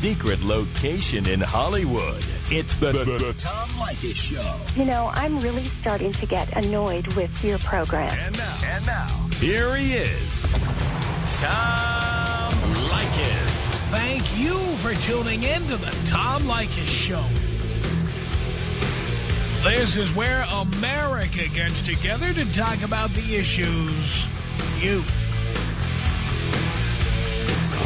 secret location in Hollywood. It's the, the, the Tom Leykis Show. You know, I'm really starting to get annoyed with your program. And now, and now, here he is, Tom Leykis. Thank you for tuning in to the Tom Leykis Show. This is where America gets together to talk about the issues you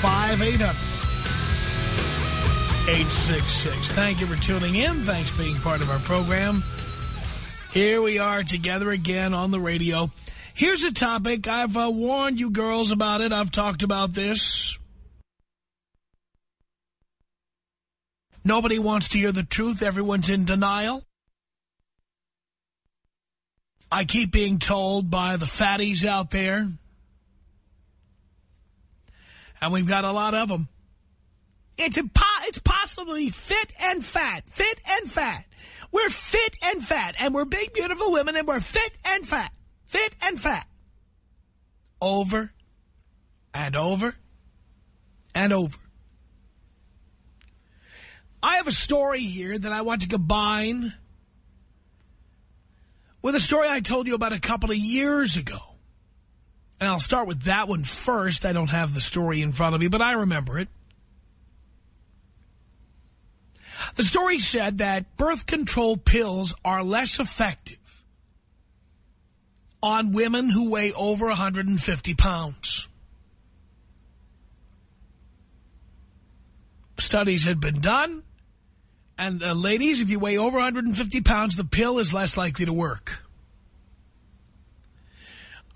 1-800-5800-866. Thank you for tuning in. Thanks for being part of our program. Here we are together again on the radio. Here's a topic. I've uh, warned you girls about it. I've talked about this. Nobody wants to hear the truth. Everyone's in denial. I keep being told by the fatties out there, and we've got a lot of them, it's, it's possibly fit and fat, fit and fat. We're fit and fat, and we're big, beautiful women, and we're fit and fat, fit and fat. Over and over and over. I have a story here that I want to combine with a story I told you about a couple of years ago. And I'll start with that one first. I don't have the story in front of me, but I remember it. The story said that birth control pills are less effective on women who weigh over 150 pounds. Studies had been done and uh, ladies, if you weigh over 150 pounds, the pill is less likely to work.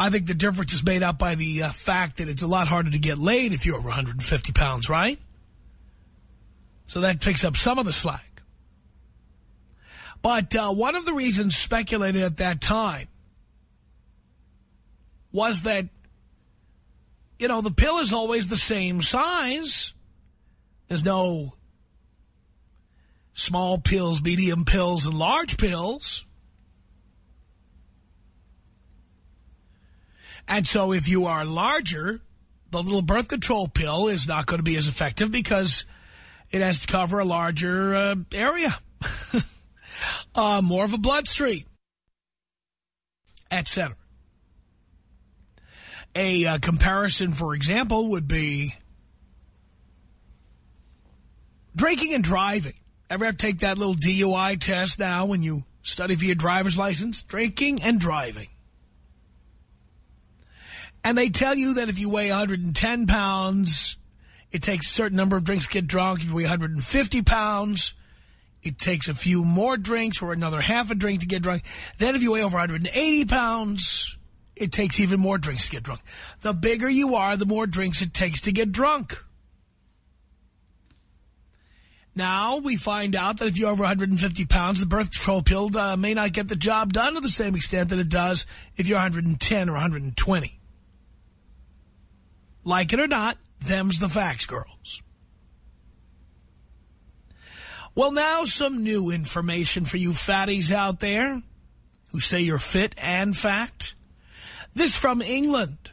I think the difference is made up by the uh, fact that it's a lot harder to get laid if you're over 150 pounds, right? So that picks up some of the slack. But uh, one of the reasons speculated at that time was that, you know, the pill is always the same size. There's no small pills, medium pills, and large pills. And so if you are larger, the little birth control pill is not going to be as effective because it has to cover a larger uh, area. uh, more of a blood bloodstream, etc. A uh, comparison, for example, would be drinking and driving. Ever have to take that little DUI test now when you study for your driver's license? Drinking and driving. And they tell you that if you weigh 110 pounds, it takes a certain number of drinks to get drunk. If you weigh 150 pounds, it takes a few more drinks or another half a drink to get drunk. Then if you weigh over 180 pounds, it takes even more drinks to get drunk. The bigger you are, the more drinks it takes to get drunk. Now we find out that if you're over 150 pounds, the birth control pill uh, may not get the job done to the same extent that it does if you're 110 or 120. Like it or not, them's the facts, girls. Well, now some new information for you fatties out there who say you're fit and fat. This from England.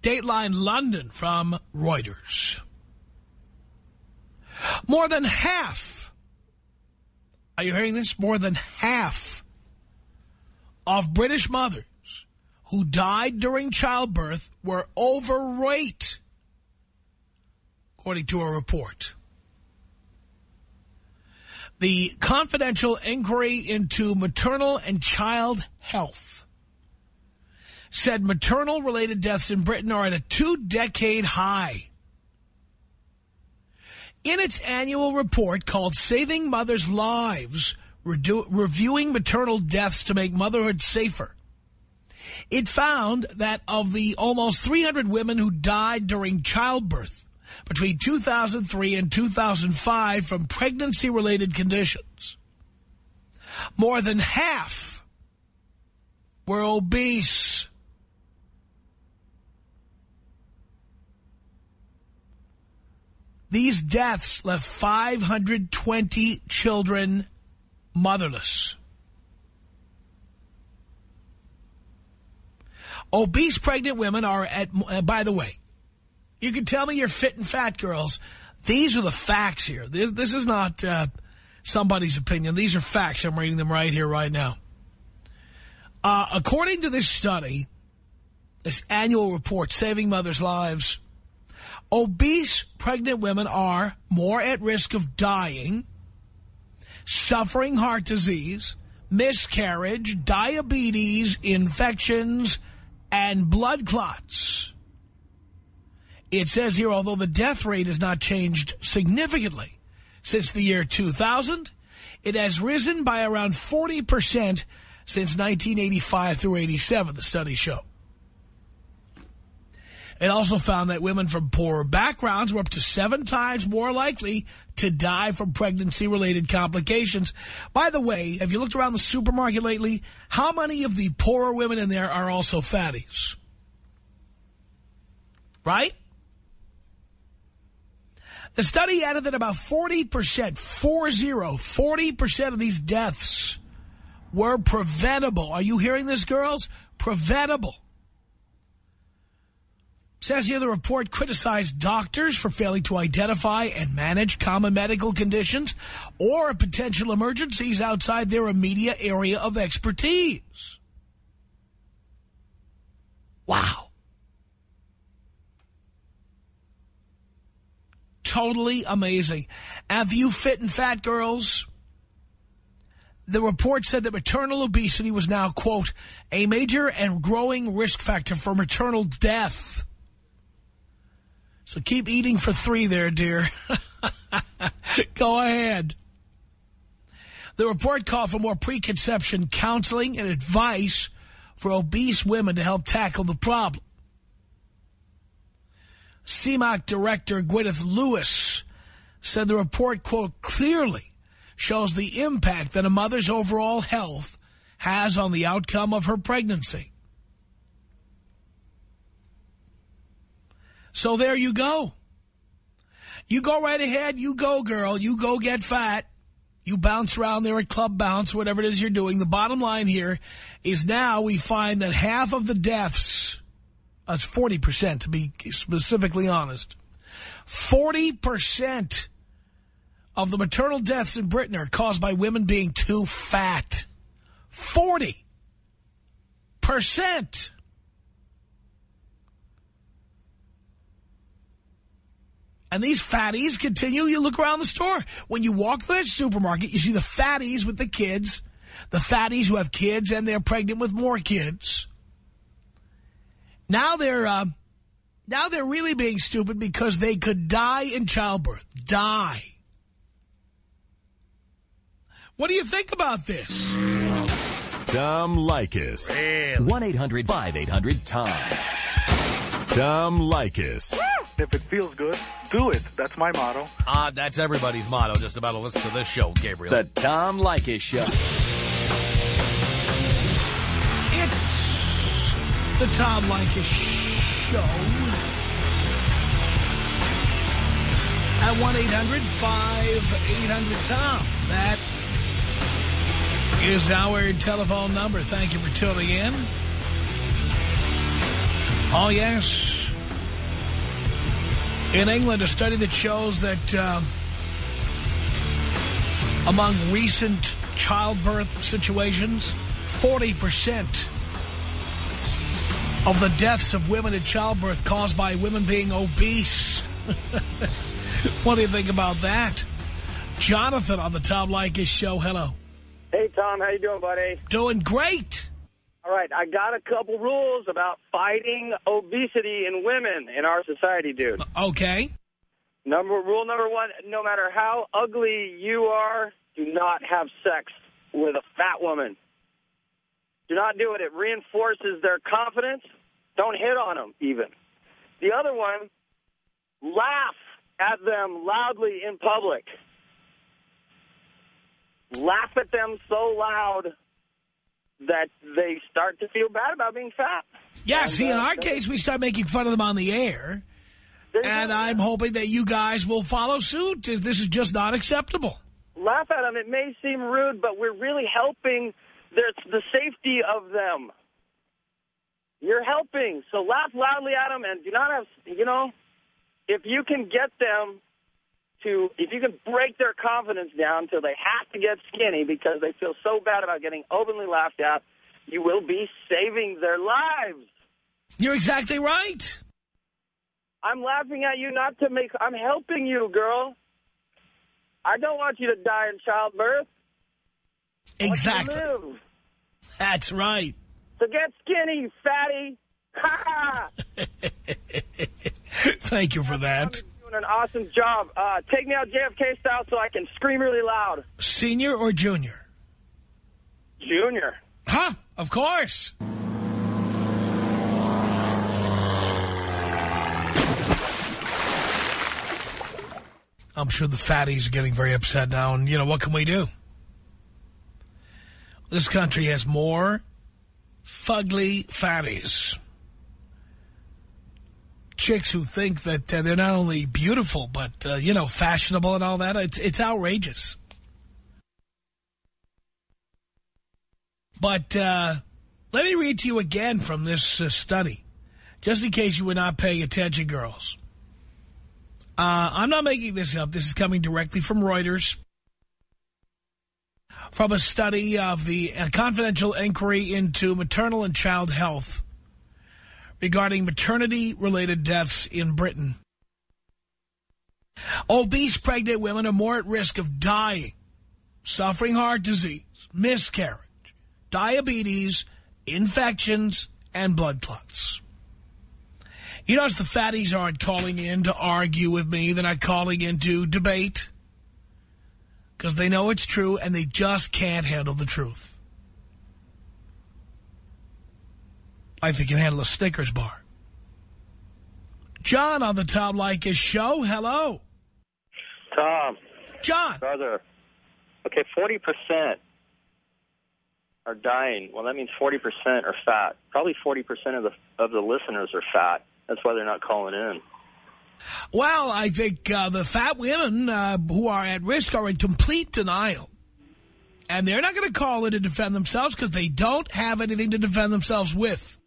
Dateline London from Reuters. More than half, are you hearing this? More than half of British mothers who died during childbirth were overweight, according to a report. The confidential inquiry into maternal and child health said maternal-related deaths in Britain are at a two-decade high. In its annual report called Saving Mothers' Lives, Reviewing Maternal Deaths to Make Motherhood Safer, it found that of the almost 300 women who died during childbirth, between 2003 and 2005 from pregnancy-related conditions. More than half were obese. These deaths left 520 children motherless. Obese pregnant women are at, uh, by the way, you can tell me you're fit and fat girls. These are the facts here. This, this is not uh, somebody's opinion. These are facts. I'm reading them right here, right now. Uh, according to this study, this annual report, Saving Mothers' Lives, obese pregnant women are more at risk of dying, suffering heart disease, miscarriage, diabetes, infections, and blood clots. It says here, although the death rate has not changed significantly since the year 2000, it has risen by around 40% since 1985 through 87, the study showed. It also found that women from poorer backgrounds were up to seven times more likely to die from pregnancy-related complications. By the way, have you looked around the supermarket lately? How many of the poorer women in there are also fatties? Right? The study added that about 40%, 40, 40% of these deaths were preventable. Are you hearing this, girls? Preventable. Says here the report criticized doctors for failing to identify and manage common medical conditions or potential emergencies outside their immediate area of expertise. Wow. Totally amazing. Have you fit and fat girls? The report said that maternal obesity was now, quote, a major and growing risk factor for maternal death. So keep eating for three there, dear. Go ahead. The report called for more preconception counseling and advice for obese women to help tackle the problem. CEMACH director Gwyneth Lewis said the report, quote, clearly shows the impact that a mother's overall health has on the outcome of her pregnancy. So there you go. You go right ahead. You go, girl. You go get fat. You bounce around there at Club Bounce, whatever it is you're doing. The bottom line here is now we find that half of the deaths, that's 40% to be specifically honest, 40% of the maternal deaths in Britain are caused by women being too fat. 40%. And these fatties continue. You look around the store. When you walk through that supermarket, you see the fatties with the kids, the fatties who have kids and they're pregnant with more kids. Now they're uh, now they're really being stupid because they could die in childbirth. Die. What do you think about this? Tom Leykis. 1-800-5800-TOM. Tom Leykis. If it feels good, do it. That's my motto. Ah, that's everybody's motto, just about to listen to this show, Gabriel. The Tom Leykis Show. It's the Tom Leykis Show. At 1-800-5800-TOM. That is our telephone number. Thank you for tuning in. Oh, yes. In England, a study that shows that uh, among recent childbirth situations, 40% of the deaths of women at childbirth caused by women being obese. what do you think about that? Jonathan on the Tom Leykis show. Hello. Hey, Tom. How you doing, buddy? Doing great. All right. I got a couple rules about fighting obesity in women in our society, dude. Uh, okay. Number Rule number one, no matter how ugly you are, do not have sex with a fat woman. Do not do it. It reinforces their confidence. Don't hit on them, even. The other one, laugh at them loudly in public. Laugh at them so loud that they start to feel bad about being fat. Yeah, And, see, in uh, our case, we start making fun of them on the air, and. I'm hoping that you guys will follow suit. This is just not acceptable. laugh at them. It may seem rude, but we're really helping their, the safety of them. You're helping. So laugh loudly at them and do not have, you know, if you can get them to, if you can break their confidence down till they have to get skinny because they feel so bad about getting openly laughed at, you will be saving their lives. You're exactly right. I'm laughing at you not to make, I'm helping you, girl. I don't want you to die in childbirth. I want you to Exactly. That's right. So get skinny, fatty. Ha Thank you for that. Doing an awesome job. Uh, take me out JFK style so I can scream really loud. Senior or junior? Junior. Huh, of course. I'm sure the fatties are getting very upset now, and, you know, what can we do? This country has more fugly fatties. Chicks who think that uh, they're not only beautiful, but, uh, you know, fashionable and all that. It's, it's outrageous. But uh, let me read to you again from this uh, study, just in case you were not paying attention, girls. Uh, I'm not making this up. This is coming directly from Reuters. From a study of the uh, confidential inquiry into maternal and child health regarding maternity-related deaths in Britain. Obese pregnant women are more at risk of dying, suffering heart disease, miscarriage, diabetes, infections, and blood clots. You notice the fatties aren't calling in to argue with me. They're not calling in to debate. Because they know it's true and they just can't handle the truth. Like they can handle a Snickers bar. John on the Tom Leykis show. Hello. Tom, John. brother. Okay, 40% are dying. Well, that means 40% are fat. Probably 40% of the of the listeners are fat. That's why they're not calling in. Well, I think uh, the fat women uh, who are at risk are in complete denial. And they're not going to call in to defend themselves because they don't have anything to defend themselves with.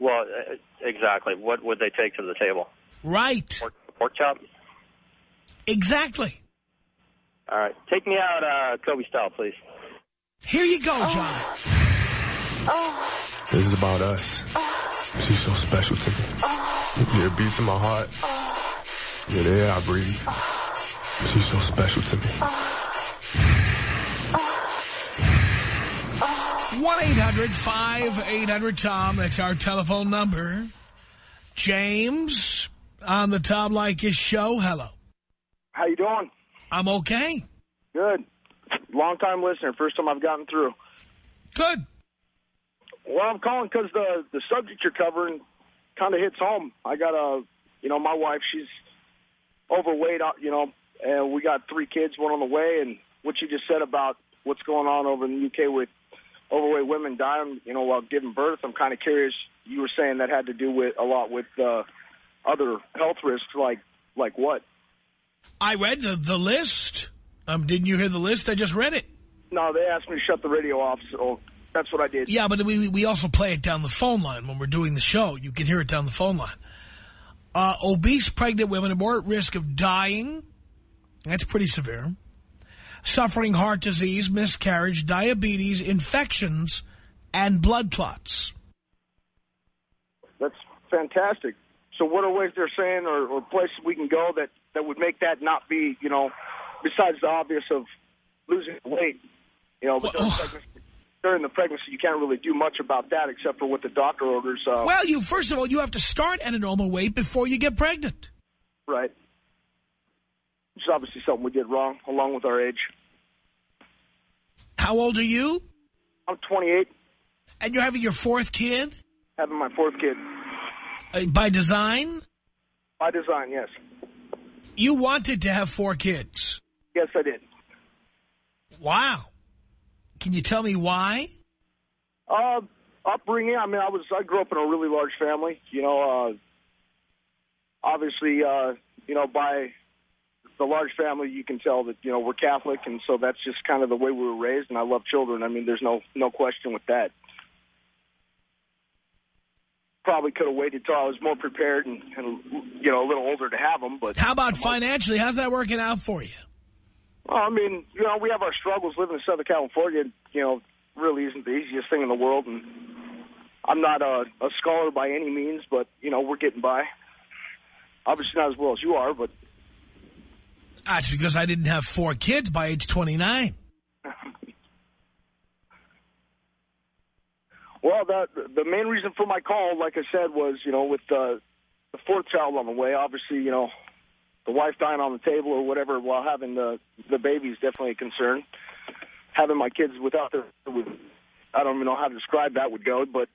Well, uh, exactly. What would they take to the table? Right. Pork, pork chop? Exactly. All right. Take me out uh, Kobe style, please. Here you go, John. This is about us. She's so special to me. Yeah, it beats in my heart. Yeah, the air I breathe. She's so special to me. 1-800-5800-TOM. That's our telephone number. James on the Tom Leykis show. Hello. How you doing? I'm okay. Good. Long time listener. First time I've gotten through. Good. Well, I'm calling because the the subject you're covering kind of hits home. I got a, you know, my wife. She's overweight. uh, You know, and we got three kids, one on the way. And what you just said about what's going on over in the UK with overweight women dying, you know, while giving birth. I'm kind of curious. You were saying that had to do with a lot with uh, other health risks, like like what? I read the, the list. Um, didn't you hear the list? I just read it. No, they asked me to shut the radio off, so that's what I did. Yeah, but we we also play it down the phone line when we're doing the show. You can hear it down the phone line. Uh, obese pregnant women are more at risk of dying. That's pretty severe. Suffering heart disease, miscarriage, diabetes, infections, and blood clots. That's fantastic. So what are ways they're saying or, or places we can go that, that would make that not be, you know, besides the obvious of losing weight, you know, but during, Well, during the pregnancy you can't really do much about that except for what the doctor orders. Uh, Well, you first of all, you have to start at a normal weight before you get pregnant. right. Which is obviously something we did wrong along with our age. How old are you? I'm 28, And you're having your fourth kid having my fourth kid. uh, by design? By design, yes. You wanted to have four kids. Yes, I did. Wow. Can you tell me why? Uh, upbringing. I mean, I was I grew up in a really large family. You know, uh, obviously, uh, you know, by the large family, you can tell that you know we're Catholic, and so that's just kind of the way we were raised. And I love children. I mean, there's no no question with that. Probably could have waited till I was more prepared and, and you know a little older to have them. But How about financially? How's that working out for you? Well, I mean, you know, we have our struggles living in Southern California. You know, really isn't the easiest thing in the world, and I'm not a, a scholar by any means, but you know, we're getting by. Obviously, not as well as you are, but That's because I didn't have four kids by age 29. well, the the main reason for my call, like I said, was you know with the fourth child on the way. Obviously, you know, the wife dying on the table or whatever while having the the baby is definitely a concern. Having my kids without their, I don't even know how to describe that would go, but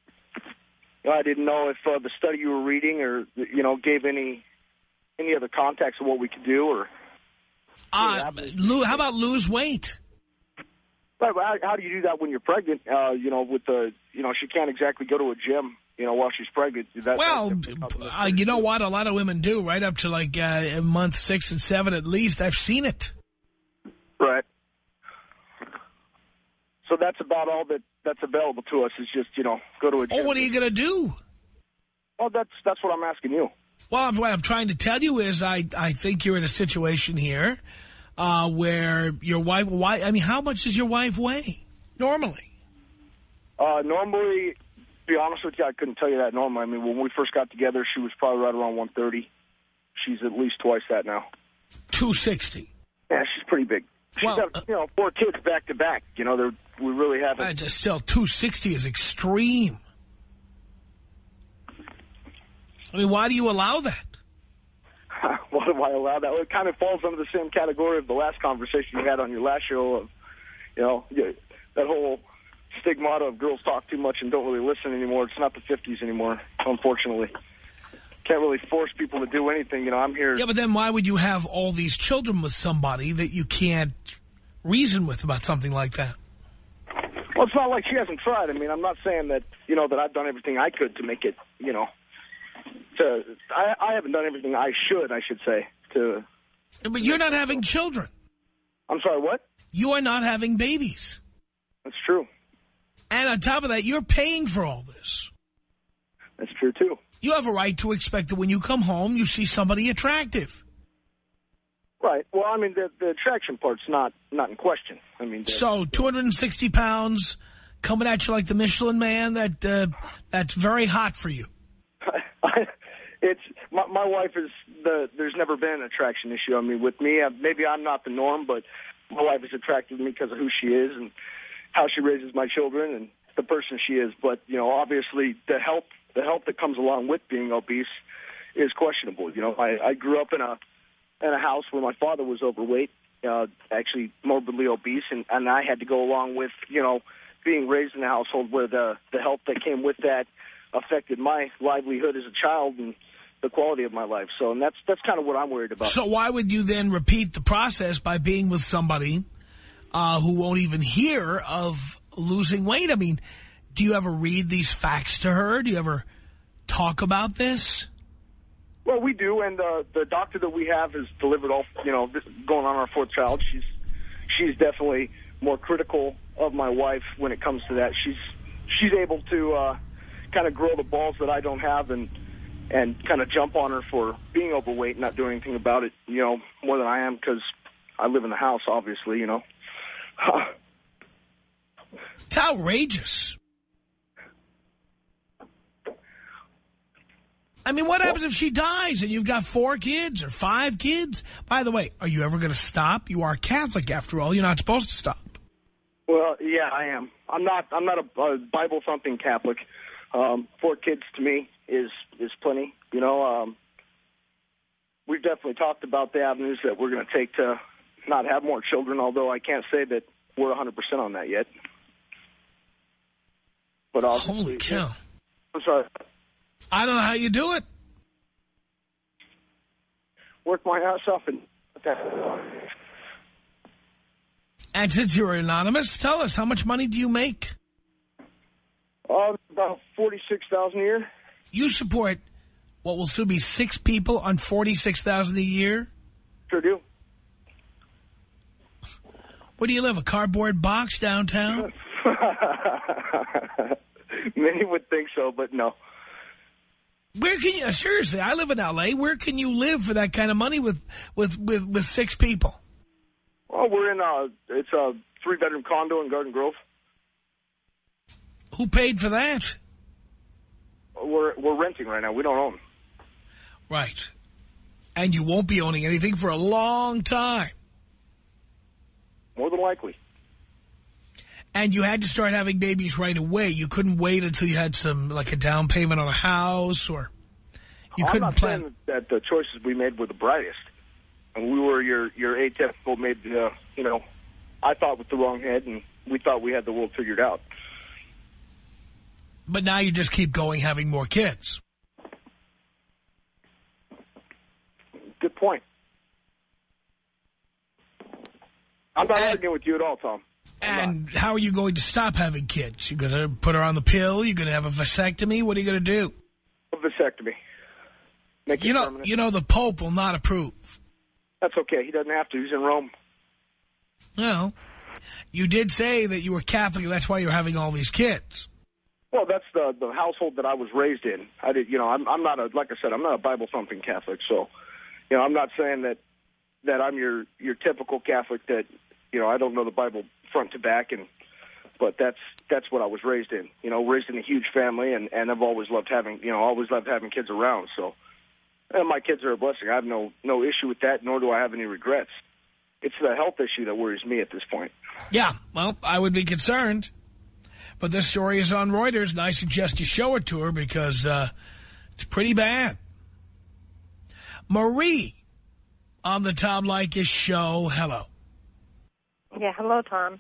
you know, I didn't know if uh, the study you were reading or you know gave any any other context of what we could do or. Uh, lo- how about lose weight? Right, but how, how do you do that when you're pregnant? Uh, you know, with the, you know, she can't exactly go to a gym, you know, while she's pregnant. That, Well, uh, you know what? A lot of women do, right up to like uh, month six and seven at least. I've seen it. right. So that's about all that that's available to us is just, you know, go to a gym. Oh, what are you going to do? Well, that's that's what I'm asking you. Well, what I'm trying to tell you is I, I think you're in a situation here uh, where your wife, why, I mean, how much does your wife weigh normally? Uh, normally, to be honest with you, I couldn't tell you that normally. I mean, when we first got together, she was probably right around 130. She's at least twice that now. 260. Yeah, she's pretty big. She's Well, got, you know, four kids back to back. You know, we really haven't. Uh, just still, 260 is extreme. I mean, why do you allow that? why do I allow that? Well, it kind of falls under the same category of the last conversation you had on your last show of, you know, that whole stigmata of girls talk too much and don't really listen anymore. It's not the 50s anymore, unfortunately. Can't really force people to do anything. You know, I'm here. Yeah, but then why would you have all these children with somebody that you can't reason with about something like that? Well, it's not like she hasn't tried. I mean, I'm not saying that, you know, that I've done everything I could to make it, you know, to, I, I haven't done everything I should, I should say, to, But you're not having children. I'm sorry, what? You are not having babies. That's true. And on top of that, you're paying for all this. That's true, too. You have a right to expect that when you come home, you see somebody attractive. Right. Well, I mean, the, the attraction part's not, not in question. I mean, So 260 pounds coming at you like the Michelin man, that uh, that's very hot for you. It's my, my wife is the. There's never been an attraction issue. I mean, with me, uh, maybe I'm not the norm, but my wife is attracted to me because of who she is and how she raises my children and the person she is. But you know, obviously, the help the help that comes along with being obese is questionable. You know, I, I grew up in a in a house where my father was overweight, uh, actually morbidly obese, and, and I had to go along with you know being raised in a household where the the help that came with that affected my livelihood as a child and the quality of my life. So, and that's that's kind of what I'm worried about. So why would you then repeat the process by being with somebody uh, who won't even hear of losing weight? I mean, do you ever read these facts to her? Do you ever talk about this? Well, we do, and uh, the doctor that we have has delivered all, you know, this, going on our fourth child. She's she's definitely more critical of my wife when it comes to that. She's she's able to uh, kind of grow the balls that I don't have, and and kind of jump on her for being overweight, and not doing anything about it, you know, more than I am because I live in the house, obviously, you know. It's outrageous. I mean, what happens if she dies and you've got four kids or five kids? By the way, are you ever going to stop? You are Catholic, after all. You're not supposed to stop. Well, yeah, I am. I'm not. I'm not a, a Bible thumping Catholic. Um, four kids to me is is plenty. You know, um, we've definitely talked about the avenues that we're going to take to not have more children. Although I can't say that we're 100 percent on that yet. But Holy cow. I'm sorry. I don't know how you do it. work my ass off and. And since you're anonymous, tell us, how much money do you make? Uh, about forty-six thousand a year. You support what will soon be six people on 46,000 a year? Sure do. Where do you live, a cardboard box downtown? Many would think so, but no. Where can you, seriously, I live in L.A., where can you live for that kind of money with, with, with, with six people? Well, we're in a, it's a three-bedroom condo in Garden Grove. Who paid for that? We're, we're renting right now. We don't own. Right. And you won't be owning anything for a long time. More than likely. And you had to start having babies right away. You couldn't wait until you had some, like a down payment on a house or you I'm couldn't not plan. saying that the choices we made were the brightest. And we were your, your atypical made, uh, you know, I thought with the wrong head and we thought we had the world figured out. But now you just keep going having more kids. Good point. I'm not And- arguing with you at all, Tom. I'm And how are you going to stop having kids? You're going to put her on the pill? You're going to have a vasectomy? What are you going to do? A vasectomy. Make You know, permanent. you know the Pope will not approve. That's okay. He doesn't have to. He's in Rome. Well, you did say that you were Catholic, that's why you're having all these kids. Well, that's the the household that I was raised in. I did, you know, I'm I'm not a like I said, I'm not a Bible thumping Catholic, so you know, I'm not saying that that I'm your your typical Catholic that you know I don't know the Bible front to back, and but that's that's what I was raised in. You know, raised in a huge family, and and I've always loved having you know always loved having kids around. So, and my kids are a blessing. I have no no issue with that, nor do I have any regrets. It's the health issue that worries me at this point. Yeah, well, I would be concerned. But this story is on Reuters, and I suggest you show it to her because uh, it's pretty bad. Marie on the Tom Leykis show. Hello. Yeah, hello, Tom.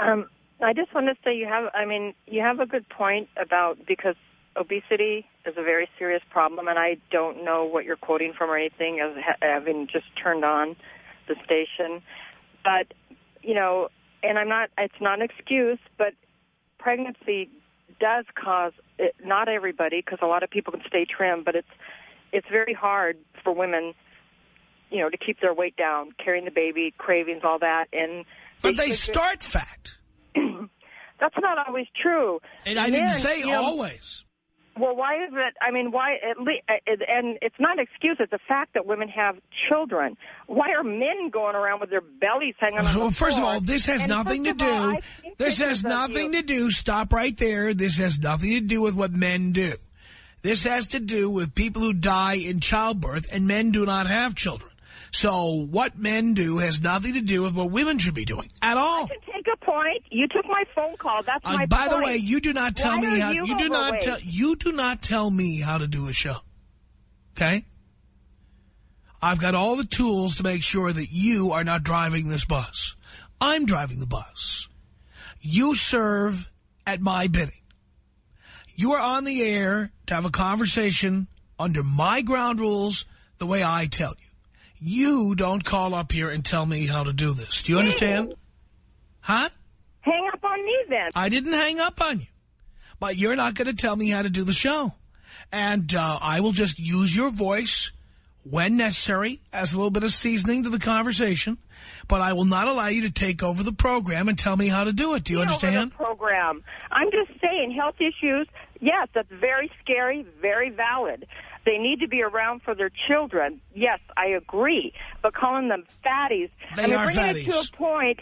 Um, I just want to say you have, I mean, you have a good point about because obesity is a very serious problem, and I don't know what you're quoting from or anything, as ha- having just turned on the station. But, you know, and I'm not, it's not an excuse, but pregnancy does cause, it, not everybody, because a lot of people can stay trim, but it's, it's very hard for women you know, to keep their weight down, carrying the baby, cravings, all that. And But they should- start fat. That's not always true. And I didn't say you know, always. Well, why is it? I mean, why at least? Uh, and it's not an excuse. It's a fact that women have children. Why are men going around with their bellies hanging on? Well, the first of all, this has And nothing to of all, do. This has nothing to do. Stop right there. This has nothing to do with what men do. This has to do with people who die in childbirth, and men do not have children. So what men do has nothing to do with what women should be doing at all. Take a point, you took my phone call. That's Uh, my by the way, you do not tell Why me how you do not tell you do not tell me how to do a show. Okay? I've got all the tools to make sure that you are not driving this bus. I'm driving the bus. You serve at my bidding. You are on the air to have a conversation under my ground rules the way I tell you. You don't call up here and tell me how to do this. Do you understand? Huh? Hang up on me then. I didn't hang up on you. But you're not going to tell me how to do the show. And uh, I will just use your voice when necessary as a little bit of seasoning to the conversation. But I will not allow you to take over the program and tell me how to do it. Do you over understand? the program. I'm just saying, health issues. Yes, that's very scary, very valid. They need to be around for their children. Yes, I agree. But calling them fatties, They I mean, are bringing it to a point,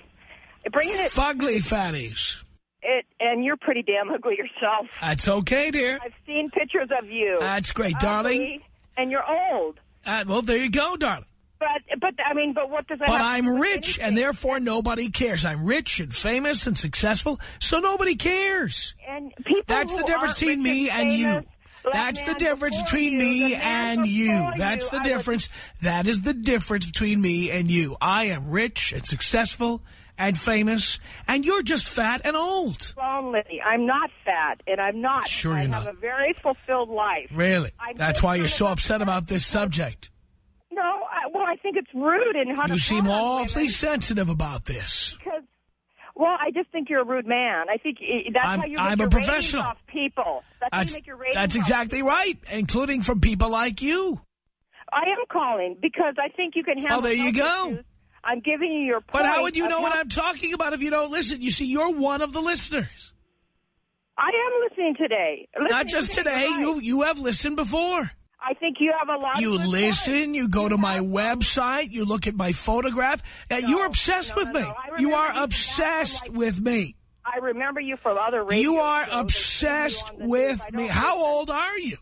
bringing it, Fugly fatties. it, and you're pretty damn ugly yourself. That's okay, dear. I've seen pictures of you. That's great, Ugly, darling. And you're old. Uh, well, there you go, darling. But, but I mean, but what does that But I'm rich, and therefore nobody cares. I'm rich and famous and successful, so nobody cares. And people That's the difference between me and you. famous, That's the difference between you, me and you. That's the I difference. That is the difference between me and you. I am rich and successful and famous, and you're just fat and old. lonely. I'm not fat, and I'm not. Sure I you're have not. a very fulfilled life. Really? I'm That's why you're so upset about this subject. Well, I think it's rude and how to You seem awfully women sensitive about this. because. Well, I just think you're a rude man. I think that's I'm- how you make I'm your a professional. off people. That's, how you make your ratings that's off exactly right, including from people like you. I am calling because I think you can have. Oh, there you go. I'm giving you your point. But how would you know what I'm talking about if you don't listen? You see, you're one of the listeners. I am listening today. Not just today. you're right. You you have listened before. I think you have a lot. You listen. points. You go to my website. You look at my photograph. Uh, you're obsessed no, with no, me. no. You are you obsessed like- with me. I remember you from other radio You are you obsessed on the news. with me. How old are you?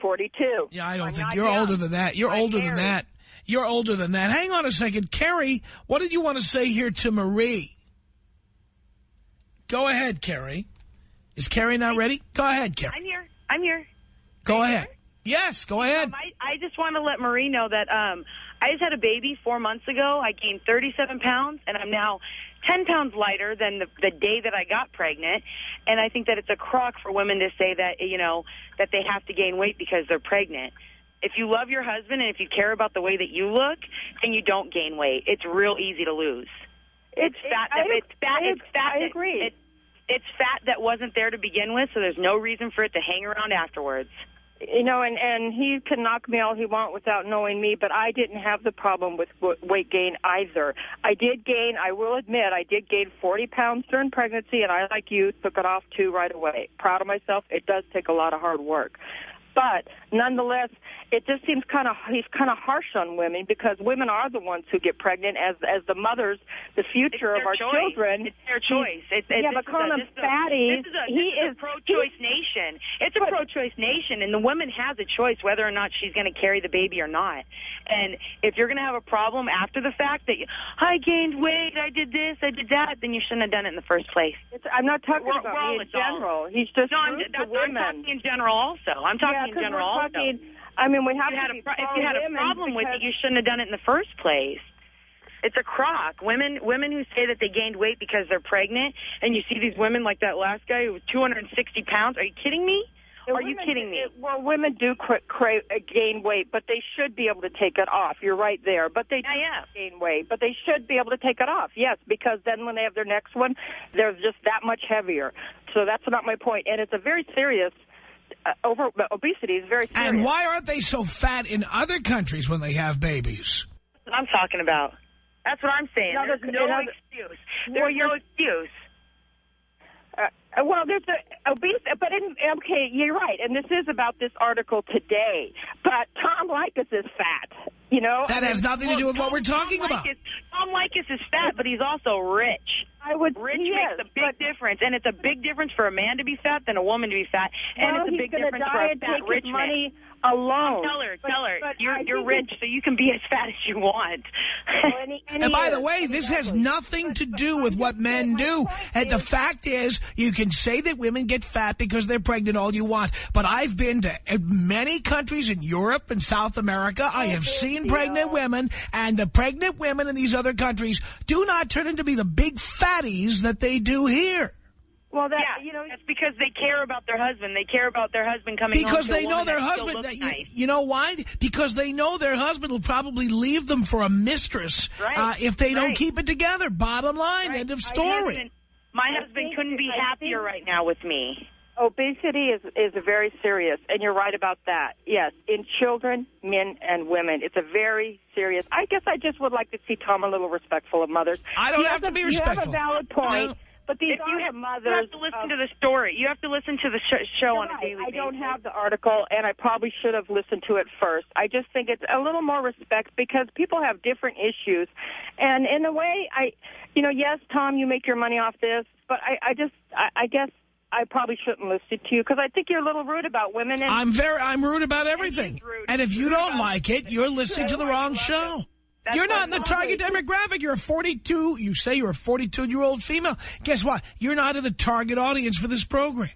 Forty-two. Yeah, I don't I'm think you're young. older than that. You're I'm older than that. You're older than that. Hang on a second. Carrie, what did you want to say here to Marie? Go ahead, Carrie. Is Carrie not ready? Go ahead, Carrie. I'm here. I'm here. Go ahead. Yes, go ahead. Um, I, I just want to let Marie know that um, I just had a baby four months ago. I gained 37 pounds, and I'm now 10 pounds lighter than the, the day that I got pregnant. And I think that it's a crock for women to say that, you know, that they have to gain weight because they're pregnant. If you love your husband and if you care about the way that you look, then you don't gain weight. It's real easy to lose. It's fat. I- it's fat. I- it's fat. I that- agree. It, it's fat that wasn't there to begin with, so there's no reason for it to hang around afterwards. You know, and and he can knock me all he want without knowing me, but I didn't have the problem with weight gain either. I did gain. I will admit, I did gain 40 pounds during pregnancy, and I, like you, took it off too right away. Proud of myself. It does take a lot of hard work, but nonetheless, it just seems kind of he's kind of harsh on women because women are the ones who get pregnant as as the mothers, the future of our choice. children. It's their choice. It's, it's, yeah, but is calling a- them fatties, This is a, he is a pro-choice nation. It's a pro-choice nation, and the woman has a choice whether or not she's going to carry the baby or not. And if you're going to have a problem after the fact that you, I gained weight, I did this, I did that, then you shouldn't have done it in the first place. It's, I'm not talking We're- about we're in general. He's just No, I'm, that's, I'm talking in general also. I'm talking in general talking, I mean, we have if you had a pro- if you had a problem with it, you shouldn't have done it in the first place. It's a crock. Women women who say that they gained weight because they're pregnant, and you see these women like that last guy who was 260 pounds. Are you kidding me? The Are you kidding me? it- well, women do cra- cra- uh, gain weight, but they should be able to take it off. You're right there. But they do Yeah, yeah. gain weight, but they should be able to take it off. Yes, because then when they have their next one, they're just that much heavier. So that's not my point. And it's a very serious Uh, over obesity is very serious. And why aren't they so fat in other countries when they have babies? That's what I'm talking about. That's what I'm saying. Another- There's no another- excuse. Well, There's no excuse. Uh, well, there's a obese, but in, okay, you're right, and this is about this article today. But Tom Leykis is fat, you know. That has nothing to do with what we're talking Tom about. Leykis, Tom Leykis is fat, but he's also rich. I would Rich he makes a big difference, and it's a big difference for a man to be fat than a woman to be fat, and well, it's a big difference die for a fat rich his man. Money alone. Tell her, But- tell her, but you're you're rich, so you can be as fat as you want. and he- and And he by the is. way, this has nothing to do with what men do. point And the fact is, you can say that women get fat because they're pregnant all you want. But I've been to uh, many countries in Europe and South America. I have seen pregnant women, and the pregnant women in these other countries do not turn into be the big fatties that they do here. Well, that yeah, you know, that's because they care about their husband. They care about their husband coming home Because to they know their husband. That you, nice. you know why? Because they know their husband will probably leave them for a mistress Right. uh, if they don't keep it together. Bottom line, Right. end of My story. husband, my husband couldn't be happier think- right now with me. obesity is is very serious, and you're right about that. Yes, in children, men, and women, it's a very serious. I guess I just would like to see Tom a little respectful of mothers. I don't He have has to a- be You have a valid point. No. But these If you the have, mothers. you have to listen of- to the story. You have to listen to the sh- show You're on a right. daily I don't have the article, and I probably should have listened to it first. I just think it's a little more respect because people have different issues, and in a way, I, you know, yes, Tom, you make your money off this, but I, I just, I, I guess. I probably shouldn't listen to you because I think you're a little rude about women. And I'm very, I'm rude about everything. he's rude. And if you don't like it, you're listening to the wrong show. That's You're not in the target demographic. You're a 42, you say you're a 42-year-old female. Guess what? You're not in the target audience for this program.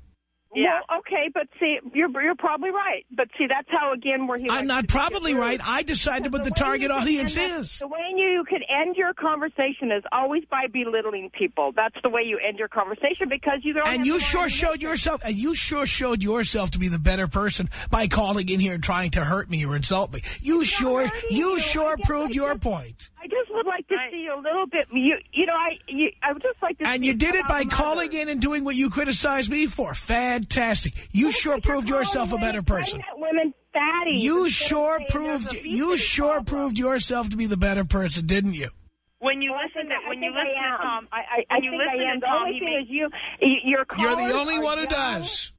Yeah. Well, okay, but see, you're you're probably right. But see, that's how again where he. I'm not probably right. I decided what the, the target audience is. The way you could end your conversation is always by belittling people. That's the way you end your conversation because you don't. And you sure showed yourself. And you sure showed yourself to be the better person by calling in here and trying to hurt me or insult me. You sure. You, you sure proved your just, point. I just would like to right. see a little bit. You you know I you, I would just like to. And you did it by calling in and doing what you criticized me for. Fad fantastic. You sure proved yourself a better person. Women fatty. You sure proved you sure problem. proved yourself to be the better person, didn't you? When you listen to when you listen to Tom, I, I, when you listen to the Tom, only thing is you your You're the only one who does.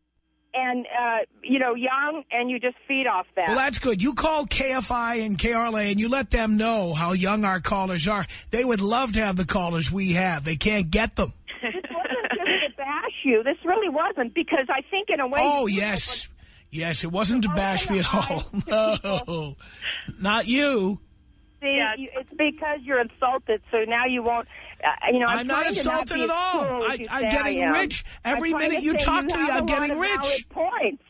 And, uh, you know, young, and you just feed off that. Well, that's good. You call KFI and KRLA, and you let them know how young our callers are. They would love to have the callers we have. They can't get them you. This really wasn't because I think in a way. Oh yes, yes, it wasn't to bash me at all. No, not you. See, yeah. you, it's because you're insulted, so now you won't. Uh, you know, I'm, I'm not insulted not at all. I, am getting rich every minute you talk to me. I'm getting rich. Points.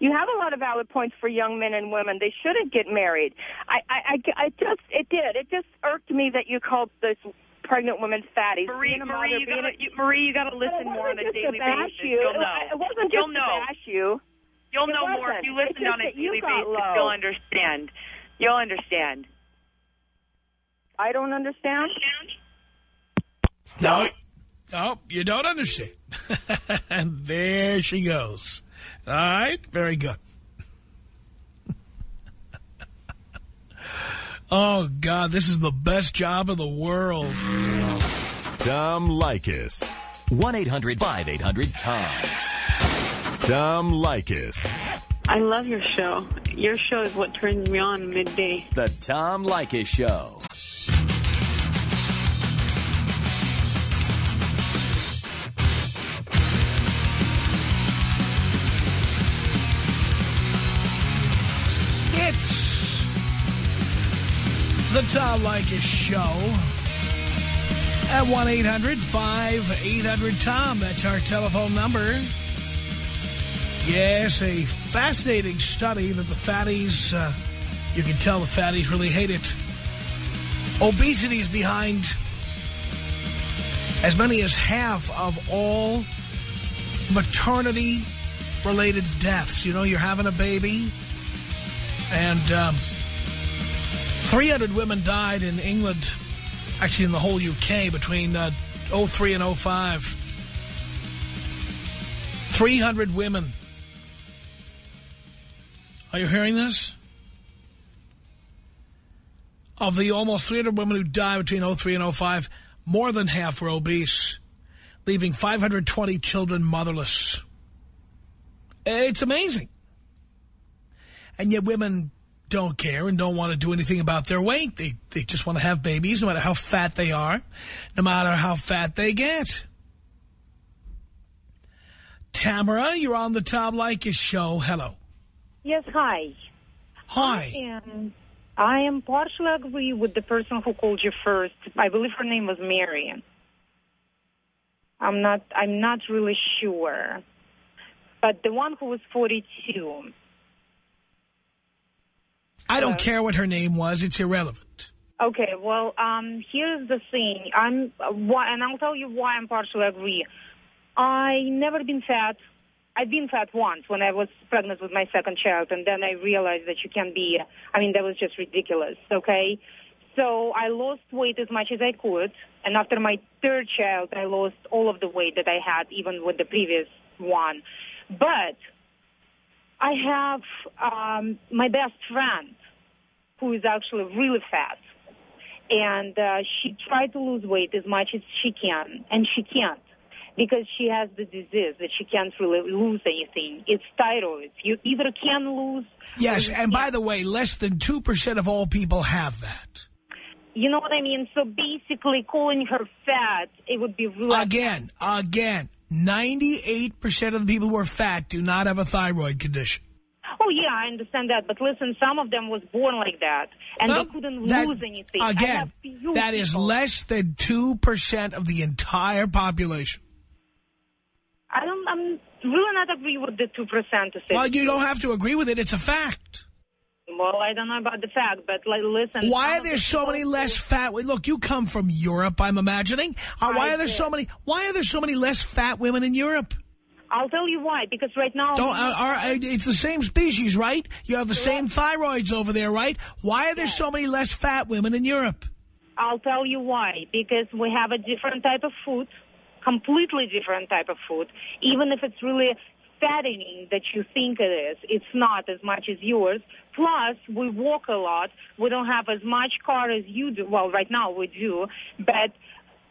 You have a lot of valid points for young men and women. They shouldn't get married. I, I, I, I just, it did. It just irked me that you called this pregnant women fatties. Marie, Marie, you gotta, you, Marie, you got to listen more on a daily basis. You. You'll know. It wasn't just You'll know. to bash you. You'll know more if you listen on a daily basis. Low. You'll understand. You'll understand. I don't understand. No, no, you don't understand. and there she goes. All right, very good. Oh, God, this is the best job in the world. Tom Leykis. 1-800-5800-TOM. Tom Leykis. I love your show. Your show is what turns me on midday. The Tom Leykis Show. The Tom Leykis Show at 1-800-5800-TOM. That's our telephone number. Yes, a fascinating study that the fatties, uh, you can tell the fatties really hate it. Obesity is behind as many as half of all maternity-related deaths. You know, you're having a baby and... Um, 300 women died in England, actually in the whole UK, between uh, 03 and 05. 300 women. Are you hearing this? Of the almost 300 women who died between 03 and 05, more than half were obese, leaving 520 children motherless. It's amazing. And yet women don't care and don't want to do anything about their weight. They, they just want to have babies no matter how fat they are, no matter how fat they get. Tamara, you're on the Tom Leykis show. Hello. Yes, hi. Hi. I am, I am partially agree with the person who called you first. I believe her name was Marion. I'm not, I'm not really sure. But the one who was 42, I don't care what her name was. It's irrelevant. Okay, well, um, here's the thing. I'm uh, why, and I'll tell you why I'm partially agree. I never been fat. I've been fat once when I was pregnant with my second child, and then I realized that you can't be. I mean, that was just ridiculous. Okay, so I lost weight as much as I could, and after my third child, I lost all of the weight that I had, even with the previous one. But I have um, my best friend who is actually really fat. And uh, she tried to lose weight as much as she can, and she can't because she has the disease that she can't really lose anything. It's thyroid. You either can lose... Yes, and by the way, less than 2% of all people have that. You know what I mean? So basically calling her fat, it would be really... Again, again, 98% of the people who are fat do not have a thyroid condition. Oh, yeah, I understand that. But listen, some of them was born like that, and well, they couldn't that, lose anything. Again, that is less than 2% of the entire population. I don't, I'm, really not agree with the 2% to say Well, you don't have to agree with it. It's a fact. Well, I don't know about the fact, but like, listen. Why are there the so many less fat? Look, you come from Europe, I'm imagining. Uh, why are there so many? Why are there so many less fat women in Europe? I'll tell you why. Because right now, Don't, uh, are, uh, it's the same species, right? You have the same thyroids over there, right? Why are there so many less fat women in Europe? I'll tell you why. Because we have a different type of food, completely different type of food. Even if it's really fattening that you think it is, it's not as much as yours. Plus, we walk a lot. We don't have as much car as you do. Well, right now we do, but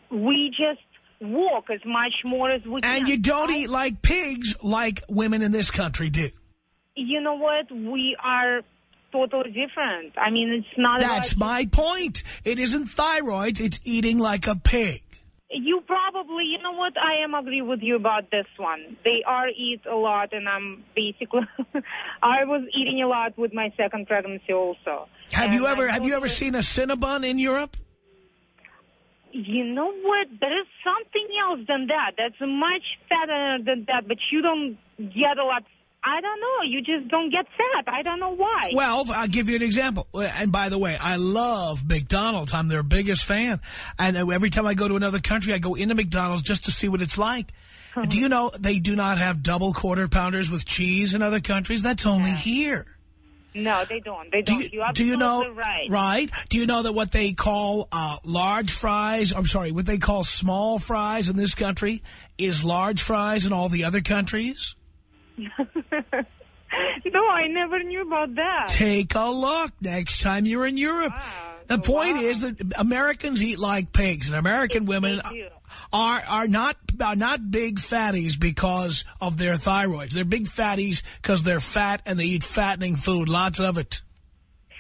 we just walk as much more as we can. And you don't eat like pigs like women in this country do. You know what? We are totally different. I mean, it's not That's my point. It isn't thyroid. it's eating like a pig. You probably, you know what, I am agree with you about this one. They are eat a lot, and I'm basically, I was eating a lot with my second pregnancy also. Have And you ever have you ever seen a Cinnabon in Europe? You know what, there is something else than that. That's much fatter than that, but you don't get a lot. I don't know, you just don't get fat. I don't know why. Well, I'll give you an example. And by the way, I love McDonald's. I'm their biggest fan. And every time I go to another country, I go into McDonald's just to see what it's like. Do you know they do not have double quarter pounders with cheese in other countries? That's only here. No, they don't. They don't. Do you, are do you know, absolutely right. Do you know that what they call uh, large fries, I'm sorry, what they call small fries in this country is large fries in all the other countries? no, I never knew about that. Take a look next time you're in Europe. The point is that Americans eat like pigs, and American women are are not are not big fatties because of their thyroids. They're big fatties because they're fat and they eat fattening food, lots of it.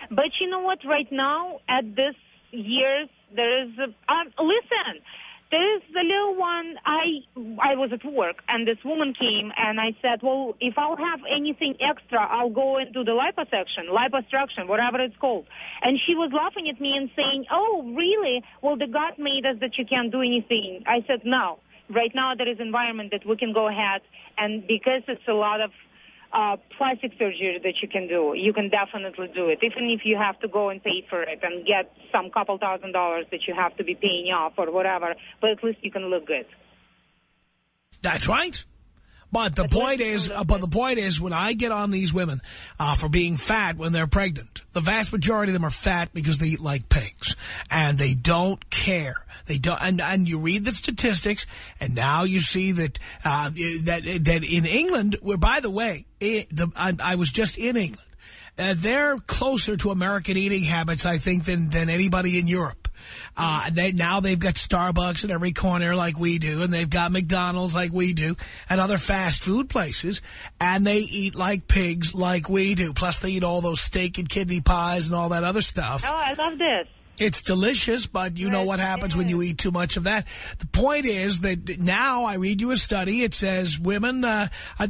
But you know what? Right now, at this year's, there is a, um, listen. There is the little one. I I was at work, and this woman came, and I said, "Well, if I'll have anything extra, I'll go into the liposuction, liposuction, whatever it's called." And she was laughing at me and saying, "Oh, really? Well, the God made us that you can't do anything." I said, "No. Right now, there is environment that we can go ahead, and because it's a lot of uh, plastic surgery that you can do. You can definitely do it, even if you have to go and pay for it and get some couple thousand dollars that you have to be paying off or whatever. But at least you can look good. That's right. But the point is, uh, but the point is, when I get on these women uh, for being fat when they're pregnant, the vast majority of them are fat because they eat like pigs, and they don't care. They don't, and and you read the statistics, and now you see that uh, that that in England, where by the way, it, the, I, I was just in England, uh, they're closer to American eating habits, I think, than than anybody in Europe. Uh, they, now they've got Starbucks at every corner like we do, and they've got McDonald's like we do, and other fast food places, and they eat like pigs like we do. Plus, they eat all those steak and kidney pies and all that other stuff. Oh, I love this. It's delicious, but you know what happens when you eat too much of that. The point is that now I read you a study. It says women uh,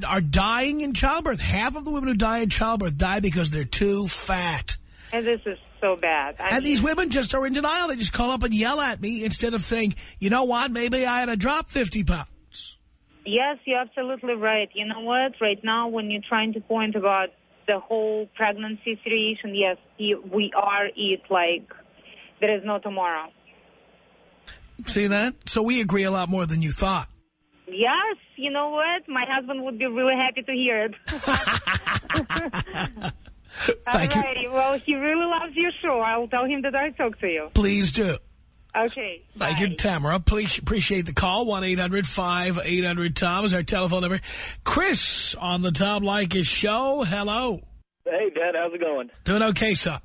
are dying in childbirth. Half of the women who die in childbirth die because they're too fat. And this is so bad. I and these women just are in denial. They just call up and yell at me instead of saying, you know what, maybe I had to drop 50 pounds. Yes, you're absolutely right. You know what? Right now, when you're trying to point about the whole pregnancy situation, yes, we are eat like there is no tomorrow. See that? So we agree a lot more than you thought. Yes, you know what? My husband would be really happy to hear it. Thank you. Well, he really loves your show. I'll tell him that I talked to you. Please do. Okay. Thank you, Tamara. Please appreciate the call. 1-800-5800-TOM is our telephone number. Chris on the Tom Leykis show. Hello. Hey, Dad, how's it going? Doing okay, son.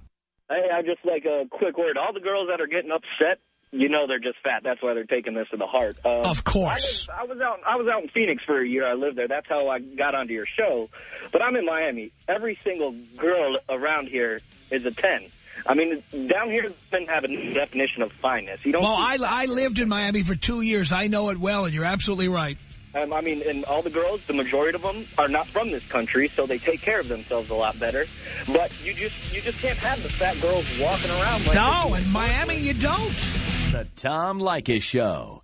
Hey, I just like a quick word. All the girls that are getting upset, you know they're just fat. That's why they're taking this to the heart. Um, Of course. I was, I was out. I was out in Phoenix for a year. I lived there. That's how I got onto your show. But I'm in Miami. Every single girl around here is a 10. I mean, down here, doesn't have a definition of fineness. You don't. Well, I, I lived in Miami for two years. I know it well, and you're absolutely right. Um, I mean, and all the girls, the majority of them are not from this country, so they take care of themselves a lot better. But you just you just can't have the fat girls walking around like No, in Miami you don't. The Tom Leykis Show.